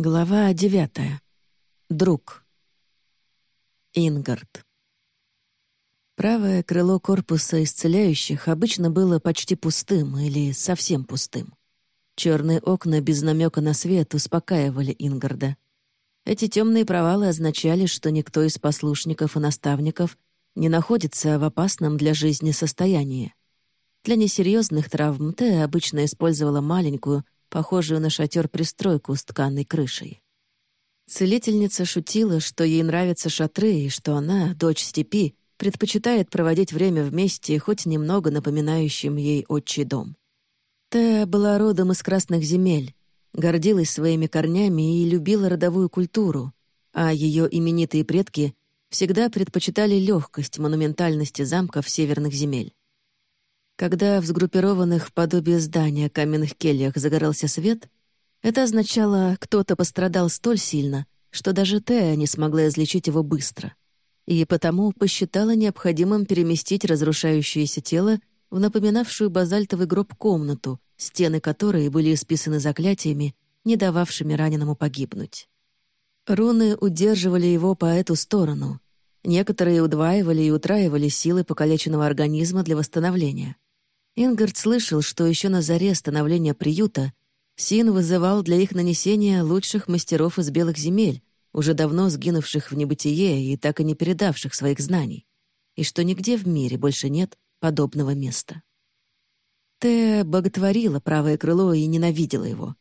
Глава девятая. Друг. Ингард. Правое крыло корпуса исцеляющих обычно было почти пустым или совсем пустым. Черные окна без намека на свет успокаивали Ингарда. Эти темные провалы означали, что никто из послушников и наставников не находится в опасном для жизни состоянии. Для несерьезных травм Т обычно использовала маленькую, похожую на шатер пристройку с тканной крышей. Целительница шутила, что ей нравятся шатры и что она, дочь степи, предпочитает проводить время вместе, хоть немного напоминающим ей отчий дом. Теа была родом из красных земель, гордилась своими корнями и любила родовую культуру, а ее именитые предки всегда предпочитали легкость монументальности замков северных земель. Когда в сгруппированных в подобие здания каменных кельях загорался свет, это означало, кто-то пострадал столь сильно, что даже Тея не смогла излечить его быстро. И потому посчитала необходимым переместить разрушающееся тело в напоминавшую базальтовый гроб комнату, стены которой были исписаны заклятиями, не дававшими раненому погибнуть. Руны удерживали его по эту сторону. Некоторые удваивали и утраивали силы покалеченного организма для восстановления — Ингард слышал, что еще на заре становления приюта Син вызывал для их нанесения лучших мастеров из белых земель, уже давно сгинувших в небытие и так и не передавших своих знаний, и что нигде в мире больше нет подобного места. Тея боготворила правое крыло и ненавидела его.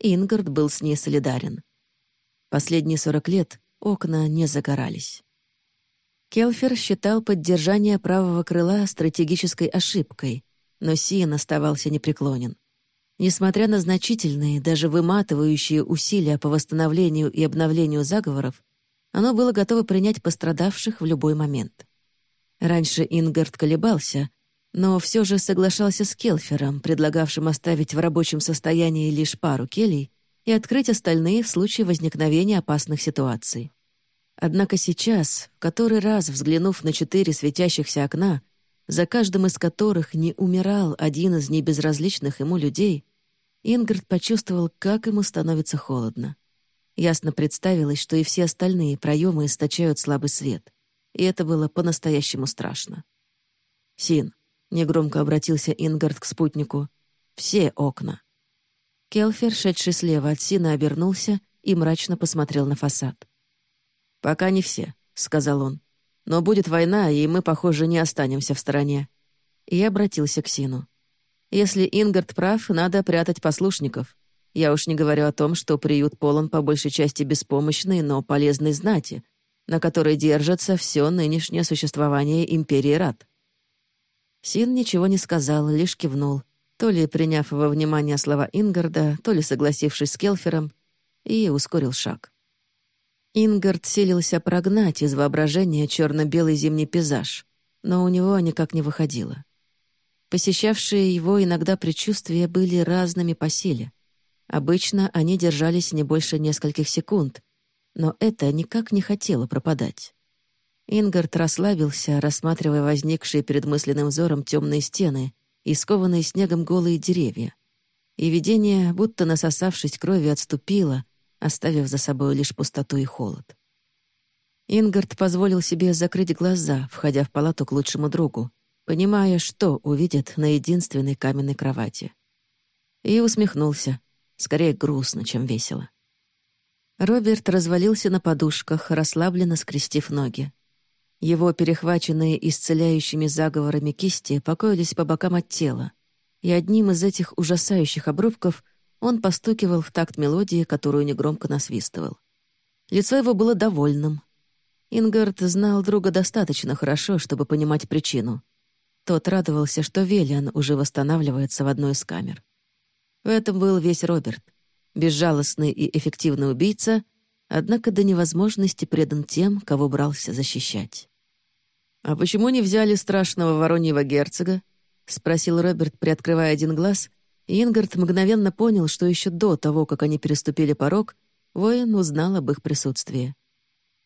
Ингард был с ней солидарен. Последние сорок лет окна не загорались. Келфер считал поддержание правого крыла стратегической ошибкой, но Сиен оставался непреклонен. Несмотря на значительные, даже выматывающие усилия по восстановлению и обновлению заговоров, оно было готово принять пострадавших в любой момент. Раньше Ингард колебался, но все же соглашался с Келфером, предлагавшим оставить в рабочем состоянии лишь пару келей и открыть остальные в случае возникновения опасных ситуаций. Однако сейчас, который раз взглянув на четыре светящихся окна, за каждым из которых не умирал один из небезразличных ему людей, Ингрид почувствовал, как ему становится холодно. Ясно представилось, что и все остальные проемы источают слабый свет, и это было по-настоящему страшно. «Син», — негромко обратился Ингард к спутнику, — «все окна». Келфер, шедший слева от Сина, обернулся и мрачно посмотрел на фасад. «Пока не все», — сказал он. Но будет война, и мы, похоже, не останемся в стороне». И обратился к Сину. «Если Ингард прав, надо прятать послушников. Я уж не говорю о том, что приют полон по большей части беспомощной, но полезной знати, на которой держится все нынешнее существование Империи Рад». Син ничего не сказал, лишь кивнул, то ли приняв во внимание слова Ингарда, то ли согласившись с Келфером, и ускорил шаг. Ингард силился прогнать из воображения черно-белый зимний пейзаж, но у него никак не выходило. Посещавшие его иногда предчувствия были разными по силе. Обычно они держались не больше нескольких секунд, но это никак не хотело пропадать. Ингард расслабился, рассматривая возникшие перед мысленным взором темные стены и скованные снегом голые деревья. И видение, будто насосавшись крови, отступило, оставив за собой лишь пустоту и холод. Ингард позволил себе закрыть глаза, входя в палату к лучшему другу, понимая, что увидит на единственной каменной кровати. И усмехнулся, скорее грустно, чем весело. Роберт развалился на подушках, расслабленно скрестив ноги. Его перехваченные исцеляющими заговорами кисти покоились по бокам от тела, и одним из этих ужасающих обрубков он постукивал в такт мелодии, которую негромко насвистывал. Лицо его было довольным. Ингард знал друга достаточно хорошо, чтобы понимать причину. Тот радовался, что Велиан уже восстанавливается в одной из камер. В этом был весь Роберт. Безжалостный и эффективный убийца, однако до невозможности предан тем, кого брался защищать. «А почему не взяли страшного вороньего герцога?» — спросил Роберт, приоткрывая один глаз Ингард мгновенно понял, что еще до того, как они переступили порог, воин узнал об их присутствии.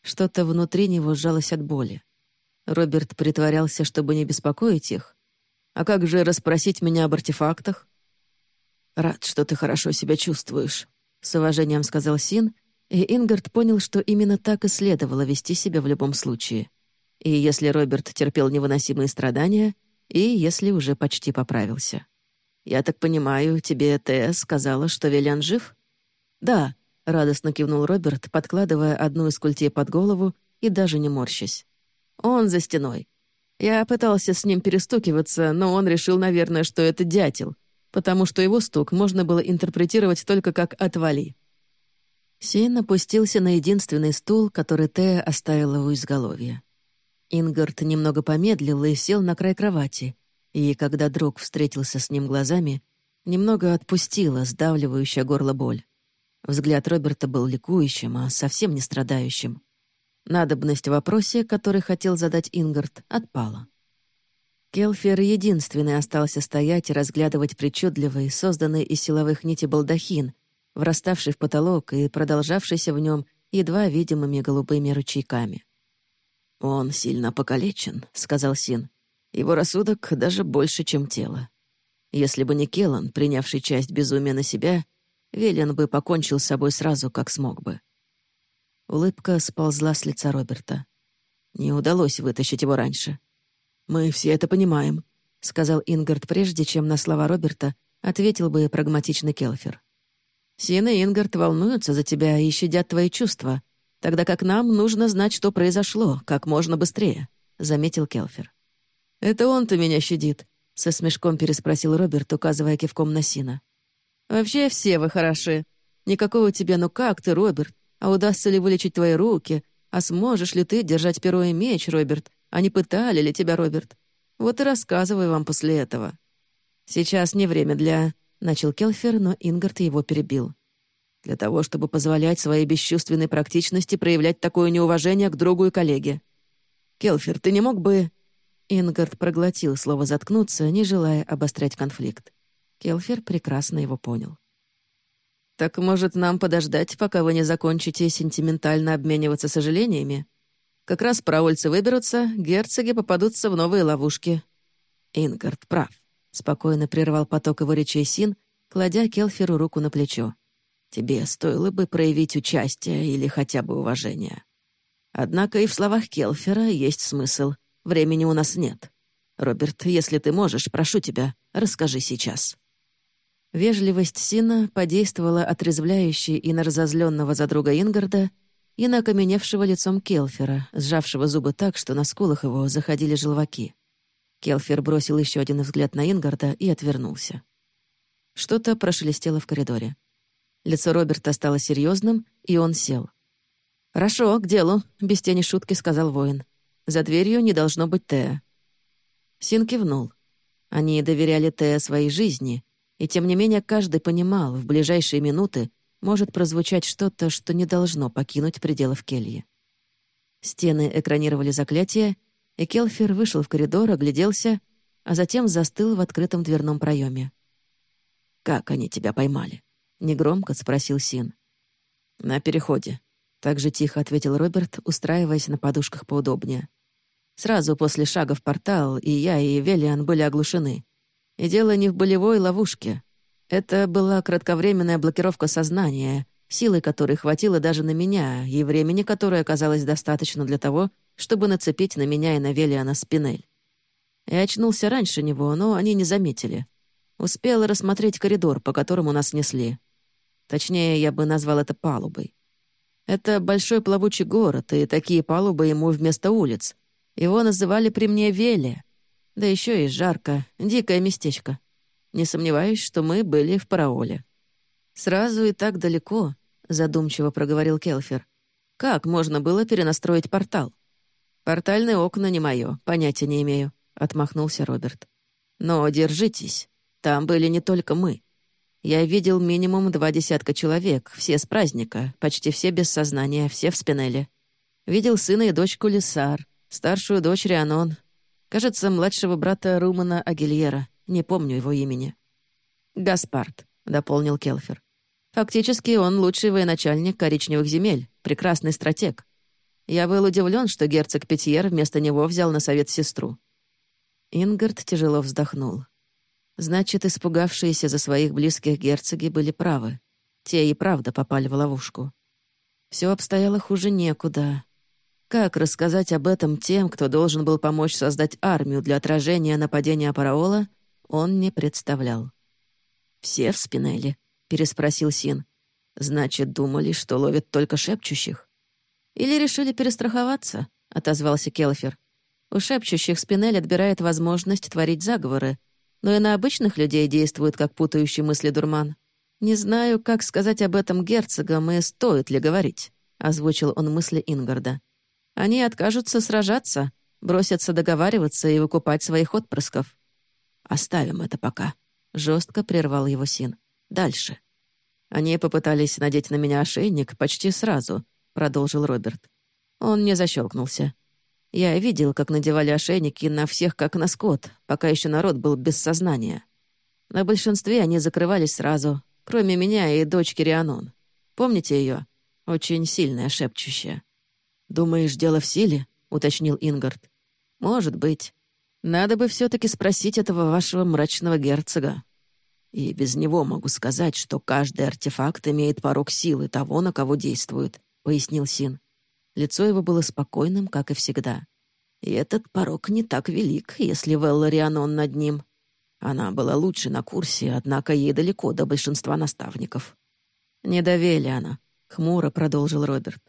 Что-то внутри него сжалось от боли. Роберт притворялся, чтобы не беспокоить их. «А как же расспросить меня об артефактах?» «Рад, что ты хорошо себя чувствуешь», — с уважением сказал Син, и Ингард понял, что именно так и следовало вести себя в любом случае. И если Роберт терпел невыносимые страдания, и если уже почти поправился. «Я так понимаю, тебе Тея сказала, что Велян жив?» «Да», — радостно кивнул Роберт, подкладывая одну из культей под голову и даже не морщась. «Он за стеной. Я пытался с ним перестукиваться, но он решил, наверное, что это дятел, потому что его стук можно было интерпретировать только как «отвали». Син опустился на единственный стул, который Тея оставила у изголовья. Ингард немного помедлил и сел на край кровати, и, когда друг встретился с ним глазами, немного отпустила сдавливающая горло боль. Взгляд Роберта был ликующим, а совсем не страдающим. Надобность в вопросе, который хотел задать Ингард, отпала. Келфер единственный остался стоять и разглядывать причудливый, созданный из силовых нитей балдахин, враставший в потолок и продолжавшийся в нем едва видимыми голубыми ручейками. «Он сильно покалечен», — сказал Син. «Его рассудок даже больше, чем тело. Если бы не Келлан, принявший часть безумия на себя, Велен бы покончил с собой сразу, как смог бы». Улыбка сползла с лица Роберта. Не удалось вытащить его раньше. «Мы все это понимаем», — сказал Ингард прежде, чем на слова Роберта ответил бы прагматичный Келфер. «Син и Ингард волнуются за тебя и щадят твои чувства, тогда как нам нужно знать, что произошло, как можно быстрее», — заметил Келфер. «Это он-то меня щадит», — со смешком переспросил Роберт, указывая кивком на Сина. «Вообще все вы хороши. Никакого тебе «ну как ты, Роберт?» А удастся ли вылечить твои руки? А сможешь ли ты держать перо и меч, Роберт? А не пытали ли тебя, Роберт? Вот и рассказывай вам после этого». «Сейчас не время для...» — начал Келфер, но Ингард его перебил. «Для того, чтобы позволять своей бесчувственной практичности проявлять такое неуважение к другу и коллеге. Келфер, ты не мог бы...» Ингард проглотил слово «заткнуться», не желая обострять конфликт. Келфер прекрасно его понял. «Так, может, нам подождать, пока вы не закончите сентиментально обмениваться сожалениями?» Как раз праульцы выберутся, герцоги попадутся в новые ловушки. Ингард прав. Спокойно прервал поток его речей Син, кладя Келферу руку на плечо. Тебе стоило бы проявить участие или хотя бы уважение. Однако и в словах Келфера есть смысл. Времени у нас нет. Роберт, если ты можешь, прошу тебя, расскажи сейчас. Вежливость Сина подействовала отрезвляюще и на разозленного за друга Ингарда, и на окаменевшего лицом Келфера, сжавшего зубы так, что на скулах его заходили желваки. Келфер бросил еще один взгляд на Ингарда и отвернулся. Что-то прошелестело в коридоре. Лицо Роберта стало серьезным, и он сел. «Хорошо, к делу», — без тени шутки сказал воин. «За дверью не должно быть Теа». Син кивнул. Они доверяли Теа своей жизни, и тем не менее каждый понимал, в ближайшие минуты может прозвучать что-то, что не должно покинуть пределов кельи. Стены экранировали заклятие, и Келфер вышел в коридор, огляделся, а затем застыл в открытом дверном проеме. «Как они тебя поймали?» — негромко спросил Син. «На переходе», — так же тихо ответил Роберт, устраиваясь на подушках поудобнее. «Сразу после шага в портал и я, и Велиан были оглушены. И дело не в болевой ловушке. Это была кратковременная блокировка сознания, силы которой хватило даже на меня, и времени которой оказалось достаточно для того, чтобы нацепить на меня и на Велиана спинель. Я очнулся раньше него, но они не заметили. Успел рассмотреть коридор, по которому нас несли. Точнее, я бы назвал это палубой. Это большой плавучий город, и такие палубы ему вместо улиц. Его называли при мне Веле. Да еще и жарко, дикое местечко. Не сомневаюсь, что мы были в параоле». «Сразу и так далеко», — задумчиво проговорил Келфер. «Как можно было перенастроить портал?» «Портальные окна не мое, понятия не имею», — отмахнулся Роберт. «Но держитесь, там были не только мы. Я видел минимум два десятка человек, все с праздника, почти все без сознания, все в спинеле. Видел сына и дочку Лисар, старшую дочь Рианон, кажется, младшего брата Румана Агильера. Не помню его имени. «Гаспард», — дополнил Келфер. «Фактически он лучший военачальник коричневых земель, прекрасный стратег. Я был удивлен, что герцог Петьер вместо него взял на совет сестру». Ингард тяжело вздохнул. Значит, испугавшиеся за своих близких герцоги были правы. те и правда попали в ловушку. Все обстояло хуже некуда. Как рассказать об этом тем, кто должен был помочь создать армию для отражения нападения Параола, он не представлял. «Все в Спинелле?» — переспросил Син. «Значит, думали, что ловят только шепчущих?» «Или решили перестраховаться?» — отозвался Келфер. «У шепчущих Спинель отбирает возможность творить заговоры, но и на обычных людей действует как путающий мысли дурман. Не знаю, как сказать об этом герцогам и стоит ли говорить», — озвучил он мысли Ингарда. «Они откажутся сражаться, бросятся договариваться и выкупать своих отпрысков». «Оставим это пока», — жестко прервал его Син. «Дальше». Они попытались надеть на меня ошейник почти сразу, продолжил Роберт. Он не защелкнулся. Я видел, как надевали ошейники на всех, как на скот, пока еще народ был без сознания. На большинстве они закрывались сразу, кроме меня и дочки Рианон. Помните ее? Очень сильная, шепчущая. «Думаешь, дело в силе?» — уточнил Ингард. «Может быть. Надо бы все таки спросить этого вашего мрачного герцога. И без него могу сказать, что каждый артефакт имеет порог силы того, на кого действует пояснил Син. Лицо его было спокойным, как и всегда. И этот порог не так велик, если Велла Рианон над ним. Она была лучше на курсе, однако ей далеко до большинства наставников. «Не довели она», — хмуро продолжил Роберт.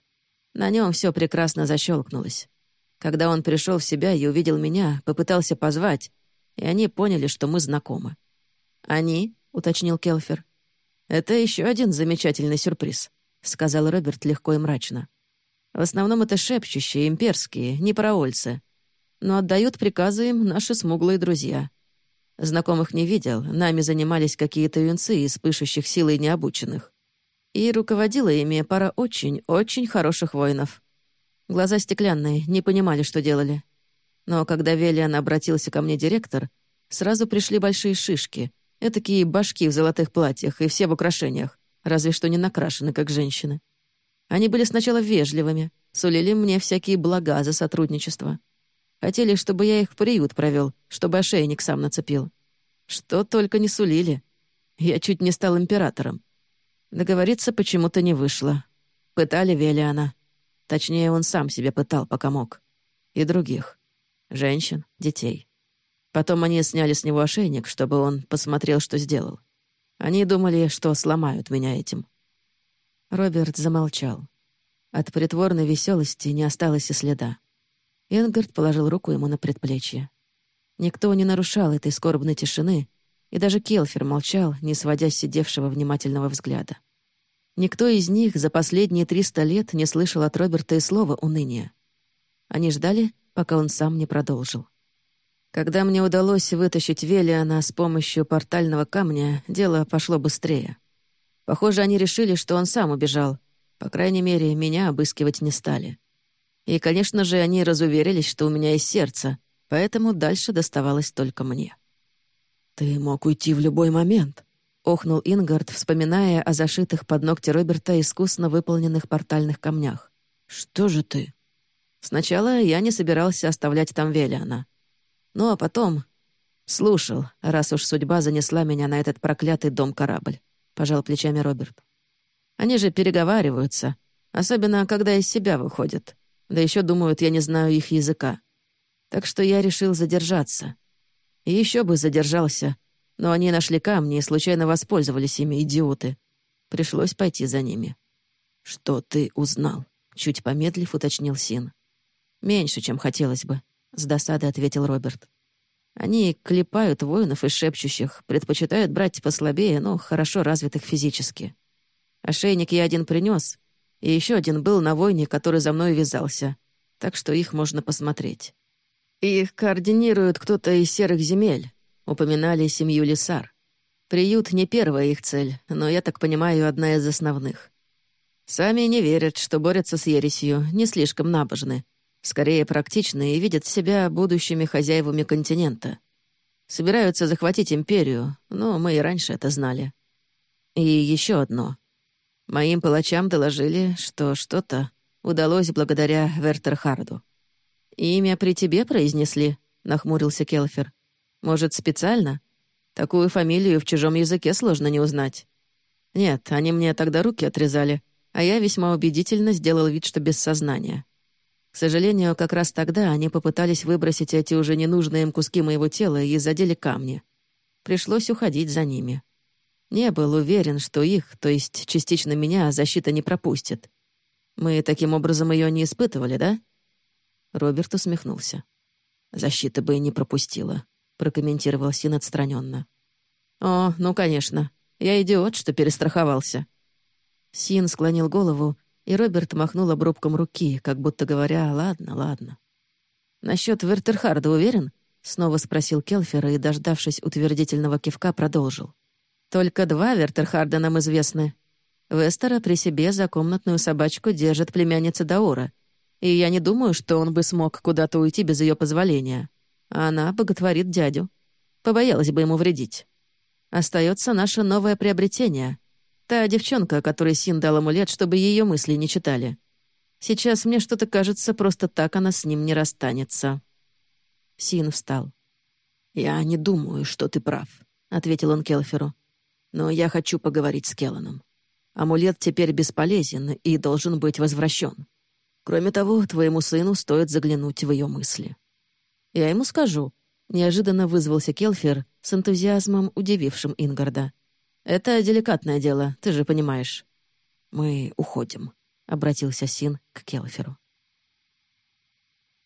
На нем все прекрасно защелкнулось. Когда он пришел в себя и увидел меня, попытался позвать, и они поняли, что мы знакомы. «Они?» — уточнил Келфер. «Это еще один замечательный сюрприз. — сказал Роберт легко и мрачно. «В основном это шепчущие, имперские, не параольцы. Но отдают приказы им наши смуглые друзья. Знакомых не видел, нами занимались какие-то юнцы из пышущих силой необученных. И руководила ими пара очень-очень хороших воинов. Глаза стеклянные, не понимали, что делали. Но когда Велиан обратился ко мне директор, сразу пришли большие шишки, этакие башки в золотых платьях и все в украшениях разве что не накрашены, как женщины. Они были сначала вежливыми, сулили мне всякие блага за сотрудничество. Хотели, чтобы я их в приют провел, чтобы ошейник сам нацепил. Что только не сулили. Я чуть не стал императором. Договориться почему-то не вышло. Пытали Велиана. Точнее, он сам себя пытал, пока мог. И других. Женщин, детей. Потом они сняли с него ошейник, чтобы он посмотрел, что сделал. Они думали, что сломают меня этим». Роберт замолчал. От притворной веселости не осталось и следа. Энгард положил руку ему на предплечье. Никто не нарушал этой скорбной тишины, и даже Келфер молчал, не сводя сидевшего внимательного взгляда. Никто из них за последние триста лет не слышал от Роберта и слова уныния. Они ждали, пока он сам не продолжил. Когда мне удалось вытащить Велиана с помощью портального камня, дело пошло быстрее. Похоже, они решили, что он сам убежал. По крайней мере, меня обыскивать не стали. И, конечно же, они разуверились, что у меня есть сердце, поэтому дальше доставалось только мне. «Ты мог уйти в любой момент», — охнул Ингард, вспоминая о зашитых под ногти Роберта искусно выполненных портальных камнях. «Что же ты?» Сначала я не собирался оставлять там Велиана. Ну а потом... Слушал, раз уж судьба занесла меня на этот проклятый дом-корабль. Пожал плечами Роберт. Они же переговариваются, особенно когда из себя выходят. Да еще думают, я не знаю их языка. Так что я решил задержаться. И еще бы задержался, но они нашли камни и случайно воспользовались ими, идиоты. Пришлось пойти за ними. «Что ты узнал?» — чуть помедлив уточнил Син. «Меньше, чем хотелось бы», — с досадой ответил Роберт. «Они клепают воинов и шепчущих, предпочитают брать послабее, но хорошо развитых физически. Ошейник я один принес, и еще один был на войне, который за мной вязался, так что их можно посмотреть. Их координирует кто-то из серых земель, упоминали семью Лисар. Приют не первая их цель, но, я так понимаю, одна из основных. Сами не верят, что борются с ересью, не слишком набожны, скорее практичны и видят себя будущими хозяевами континента. Собираются захватить империю, но мы и раньше это знали. И еще одно. Моим палачам доложили, что что-то удалось благодаря Вертерхарду. «Имя при тебе произнесли?» — нахмурился Келфер. «Может, специально? Такую фамилию в чужом языке сложно не узнать». Нет, они мне тогда руки отрезали, а я весьма убедительно сделал вид, что без сознания. К сожалению, как раз тогда они попытались выбросить эти уже ненужные им куски моего тела и задели камни. Пришлось уходить за ними. Не был уверен, что их, то есть частично меня, защита не пропустит. Мы таким образом ее не испытывали, да? Роберт усмехнулся. «Защита бы и не пропустила», — прокомментировал Син отстраненно. «О, ну, конечно. Я идиот, что перестраховался». Син склонил голову, и Роберт махнул обрубком руки, как будто говоря «ладно, ладно». «Насчет Вертерхарда уверен?» — снова спросил Келфера и, дождавшись утвердительного кивка, продолжил. «Только два Вертерхарда нам известны. Вестера при себе за комнатную собачку держит племянница Даура, и я не думаю, что он бы смог куда-то уйти без ее позволения. Она боготворит дядю. Побоялась бы ему вредить. Остается наше новое приобретение. Та девчонка, которой Син дал амулет, чтобы ее мысли не читали. Сейчас мне что-то кажется, просто так она с ним не расстанется. Син встал. «Я не думаю, что ты прав», — ответил он Келферу. «Но я хочу поговорить с Келланом. Амулет теперь бесполезен и должен быть возвращен. Кроме того, твоему сыну стоит заглянуть в ее мысли. Я ему скажу. Неожиданно вызвался Келфер с энтузиазмом, удивившим Ингарда. Это деликатное дело, ты же понимаешь. Мы уходим, обратился Син к Келферу.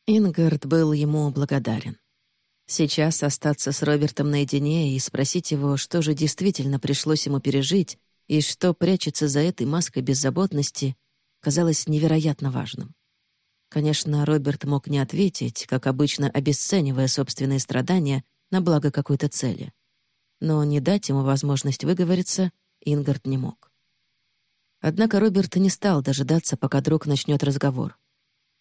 Ингард был ему благодарен. Сейчас остаться с Робертом наедине и спросить его, что же действительно пришлось ему пережить и что прячется за этой маской беззаботности, казалось невероятно важным. Конечно, Роберт мог не ответить, как обычно обесценивая собственные страдания на благо какой-то цели. Но не дать ему возможность выговориться Ингард не мог. Однако Роберт не стал дожидаться, пока друг начнет разговор.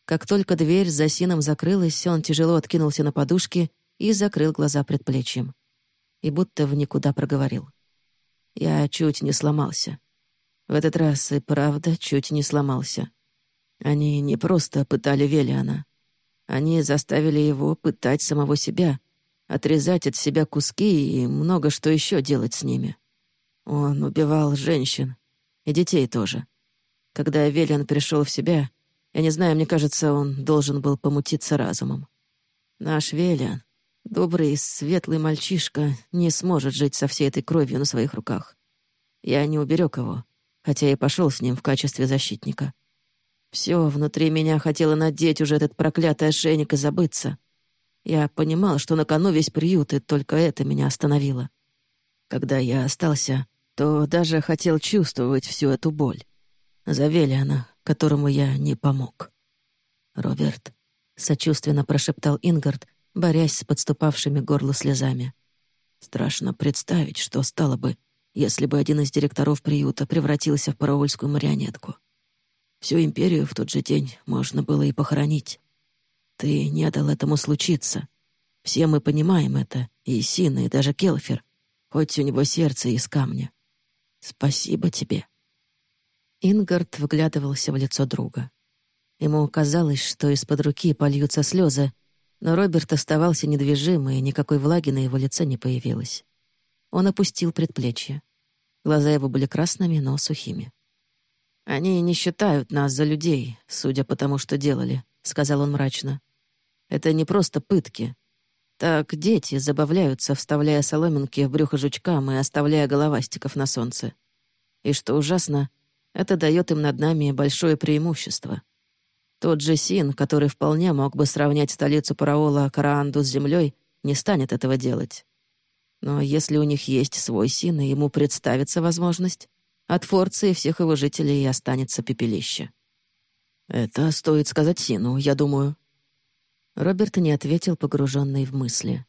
Как только дверь за Сином закрылась, он тяжело откинулся на подушке и закрыл глаза предплечьем. И будто в никуда проговорил. Я чуть не сломался. В этот раз и правда чуть не сломался. Они не просто пытали Велиана. Они заставили его пытать самого себя, отрезать от себя куски и много что еще делать с ними. Он убивал женщин и детей тоже. Когда Велиан пришел в себя, я не знаю, мне кажется, он должен был помутиться разумом. Наш Велиан, добрый, светлый мальчишка, не сможет жить со всей этой кровью на своих руках. Я не уберег его, хотя и пошел с ним в качестве защитника. Все внутри меня хотело надеть уже этот проклятый ошейник и забыться. Я понимал, что на кону весь приют, и только это меня остановило. Когда я остался, то даже хотел чувствовать всю эту боль. Завели она, которому я не помог. «Роберт», — сочувственно прошептал Ингард, борясь с подступавшими горлу слезами. «Страшно представить, что стало бы, если бы один из директоров приюта превратился в параульскую марионетку. Всю империю в тот же день можно было и похоронить. Ты не дал этому случиться. Все мы понимаем это, и Сина, и даже Келфер, хоть у него сердце из камня. Спасибо тебе». Ингард вглядывался в лицо друга. Ему казалось, что из-под руки польются слезы, но Роберт оставался недвижим, и никакой влаги на его лице не появилось. Он опустил предплечье. Глаза его были красными, но сухими. «Они не считают нас за людей, судя по тому, что делали», — сказал он мрачно. «Это не просто пытки. Так дети забавляются, вставляя соломинки в брюхо жучкам и оставляя головастиков на солнце. И что ужасно, это дает им над нами большое преимущество. Тот же Син, который вполне мог бы сравнять столицу Параола Караанду с землей, не станет этого делать. Но если у них есть свой Син, и ему представится возможность, от Форца и всех его жителей останется пепелище. Это стоит сказать Сину, я думаю. Роберт не ответил, погруженный в мысли.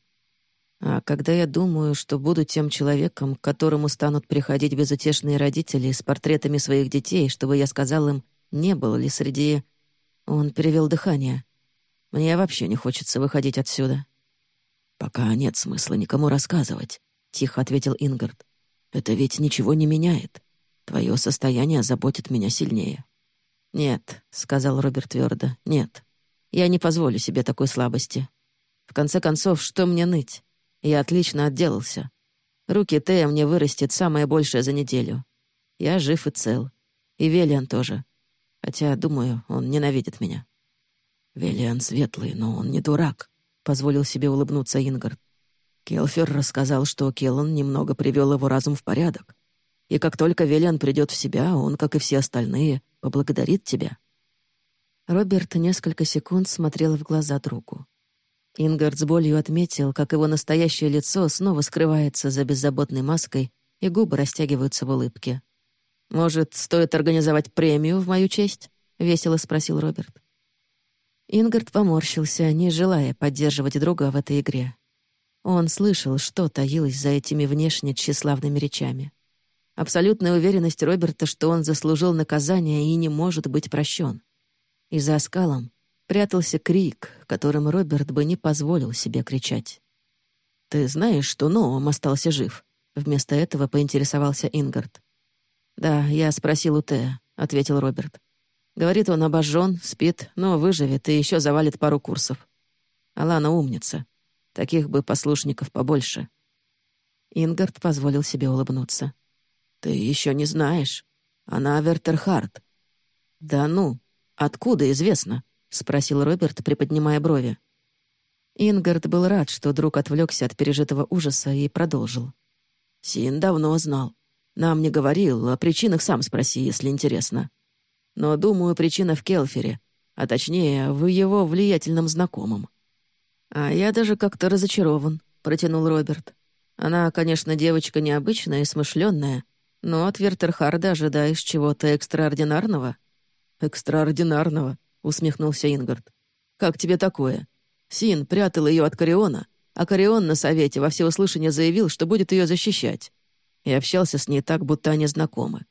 А когда я думаю, что буду тем человеком, к которому станут приходить безутешные родители с портретами своих детей, чтобы я сказал им, не было ли среди... Он перевел дыхание. Мне вообще не хочется выходить отсюда. «Пока нет смысла никому рассказывать», — тихо ответил Ингард. «Это ведь ничего не меняет. Твое состояние заботит меня сильнее». «Нет», — сказал Роберт твердо, — «нет. Я не позволю себе такой слабости. В конце концов, что мне ныть? Я отлично отделался. Руки Тея мне вырастет самое большее за неделю. Я жив и цел. И Велиан тоже. Хотя, думаю, он ненавидит меня. Велиан светлый, но он не дурак, — позволил себе улыбнуться Ингард. Келфер рассказал, что Келлан немного привел его разум в порядок. И как только Велиан придет в себя, он, как и все остальные, поблагодарит тебя. Роберт несколько секунд смотрел в глаза другу. Ингард с болью отметил, как его настоящее лицо снова скрывается за беззаботной маской, и губы растягиваются в улыбке. «Может, стоит организовать премию в мою честь?» — весело спросил Роберт. Ингард поморщился, не желая поддерживать друга в этой игре. Он слышал, что таилось за этими внешне тщеславными речами. Абсолютная уверенность Роберта, что он заслужил наказание и не может быть прощен. И за оскалом прятался крик, которым Роберт бы не позволил себе кричать. «Ты знаешь, что Ноам остался жив?» Вместо этого поинтересовался Ингард. «Да, я спросил у Тея», — ответил Роберт. «Говорит, он обожжен, спит, но выживет и еще завалит пару курсов. Алана умница. Таких бы послушников побольше». Ингард позволил себе улыбнуться. «Ты еще не знаешь. Она Вертерхард». «Да ну, откуда известно?» — спросил Роберт, приподнимая брови. Ингард был рад, что друг отвлекся от пережитого ужаса и продолжил. «Син давно знал. Нам не говорил, о причинах сам спроси, если интересно. Но, думаю, причина в Келфере, а точнее, в его влиятельном знакомом. «А я даже как-то разочарован», — протянул Роберт. «Она, конечно, девочка необычная и смышленная, но от Вертерхарда ожидаешь чего-то экстраординарного». «Экстраординарного», — усмехнулся Ингард. «Как тебе такое? Син прятал ее от Кариона, а Карион на совете во всеуслышание заявил, что будет ее защищать. И общался с ней так, будто они знакомы.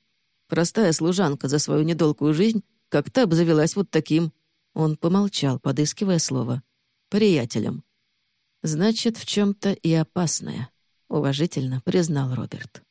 Простая служанка за свою недолгую жизнь как-то обзавелась вот таким...» Он помолчал, подыскивая слово приятелем. Значит, в чем-то и опасное, уважительно признал Роберт.